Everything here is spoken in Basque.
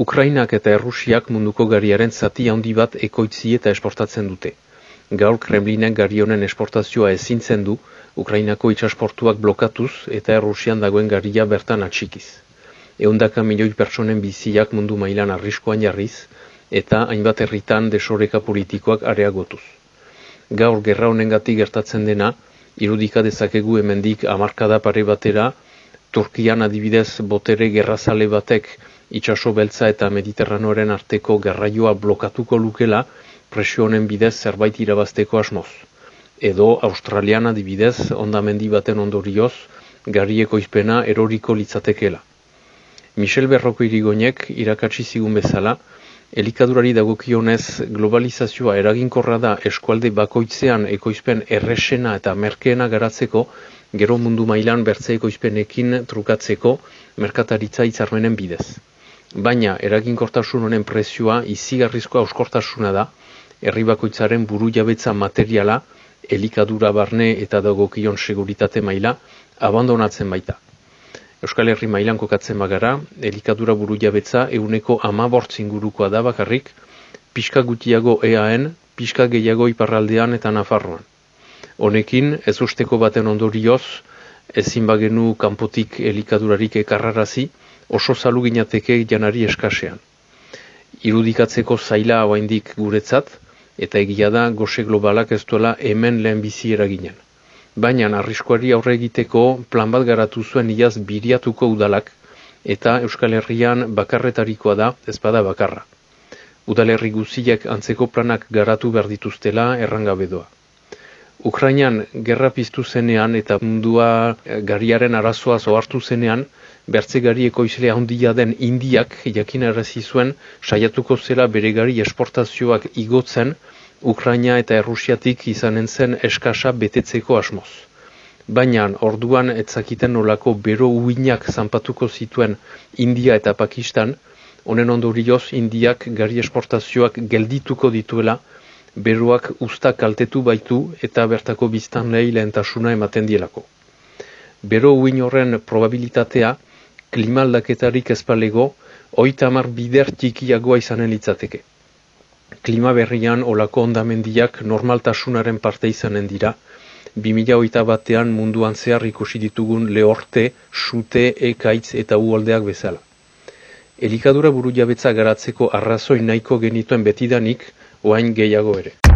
Ukrainak eta Errusiak munduko gariaren zati handi bat ekoitzi eta esportatzen dute. Gaur Kremlinek gari honen esportazioa ezintzen du, Ukrainako itxasportuak blokatuz eta Errusian dagoen garia bertan atxikiz. Eundaka milioi pertsonen biziak mundu mailan arriskoan jarriz, eta hainbat herritan desoreka politikoak areagotuz. Gaur gerra honengatik gertatzen dena, irudika dezakegu hemendik amarkada pare batera, Turkian adibidez botere gerrazale batek itxaso beltza eta mediterranoaren arteko garraioa blokatuko lukela presio honen bidez zerbait irabazteko asmoz. Edo Australian adibidez ondamendi baten ondorioz garrieko izpena eroriko litzatekela. Michel Berroko irigonek irakatsi zigun bezala, elikadurari dagokionez globalizazioa eraginkorra da eskualde bakoitzean ekoizpen erresena eta merkeena garatzeko gero mundu mailan bertzeeko izpenekin trukatzeko merkataritza itzarmenen bidez. Baina eraginkortasun honen prezioa izigarrizko auskortasuna da, herri bakoitzaren buru jabetza materiala, elikadura barne eta dagokion seguritate maila, abandonatzen baita. Euskal Herri mailan kokatzen bagara, elikadura buru jabetza euneko amabortzin gurukoa da bakarrik, pixka gutiago EAN, pixka gehiago iparraldean eta nafarroan. Honekin, ez usteko baten ondorioz, ezin bagenu kanpotik elikadurarik ekarrarazi, oso zalu ginateke janari eskasean. Irudikatzeko zaila hauaindik guretzat, eta egia da goze globalak ez duela hemen lehen bizi eraginen. Baina arriskoari aurre egiteko plan bat garatu zuen iaz biriatuko udalak, eta Euskal Herrian bakarretarikoa da ez bada bakarra. Udalerri guziak antzeko planak garatu behar dituztela errangabedoa. Ukrainan gerra piztu zenean eta mundua eh, gariaren arazoa zoartu zenean, bertze gari ekoizlea handia den indiak jakin errazi zuen saiatuko zela bere gari esportazioak igotzen Ukraina eta Errusiatik izanen zen eskasa betetzeko asmoz. Baina orduan etzakiten nolako bero uinak zanpatuko zituen India eta Pakistan, honen ondorioz Indiak gari esportazioak geldituko dituela, beruak usta kaltetu baitu eta bertako biztan lehi lehentasuna ematen dielako. Bero uin horren probabilitatea, klimaldaketarik ezpalego, oita amar bider txikiagoa izanen litzateke. Klima berrian olako ondamendiak normaltasunaren parte izanen dira, 2008 batean munduan zehar ikusi ditugun lehorte, sute, ekaitz eta uoldeak bezala. Elikadura buru jabetza garatzeko arrazoi nahiko genituen betidanik, oain gehiago ere.